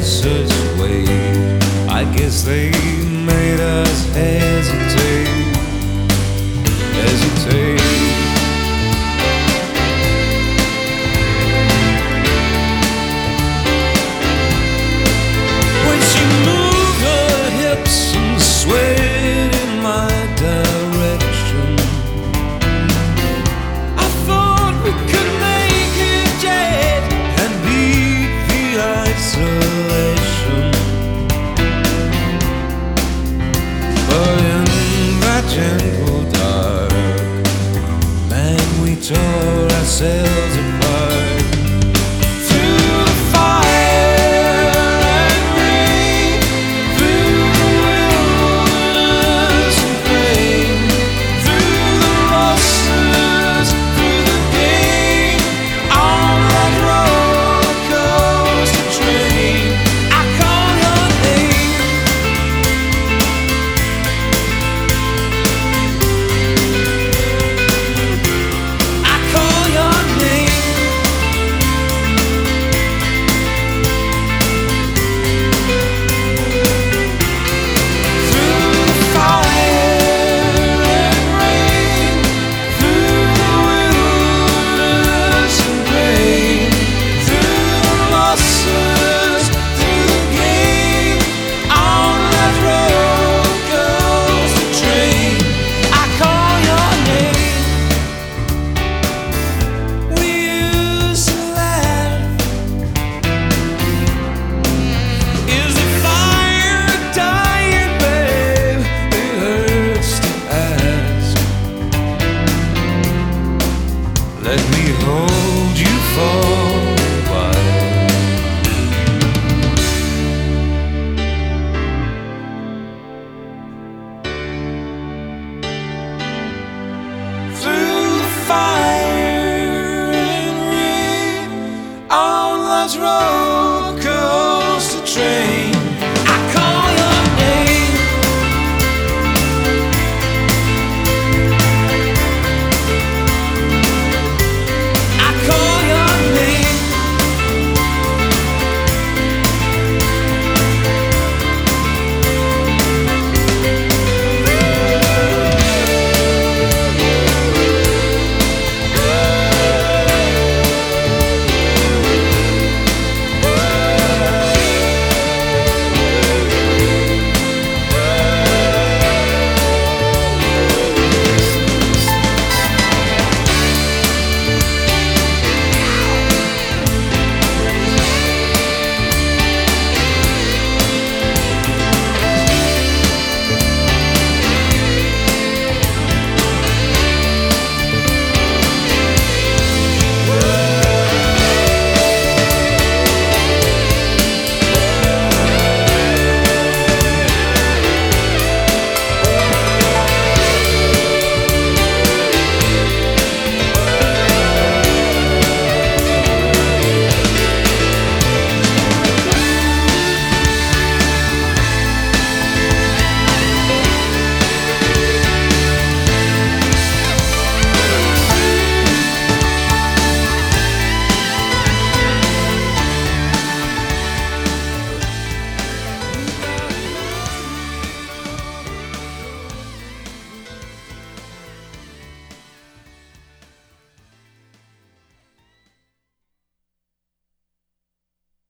such way. I guess they made us hesitate. Ourselves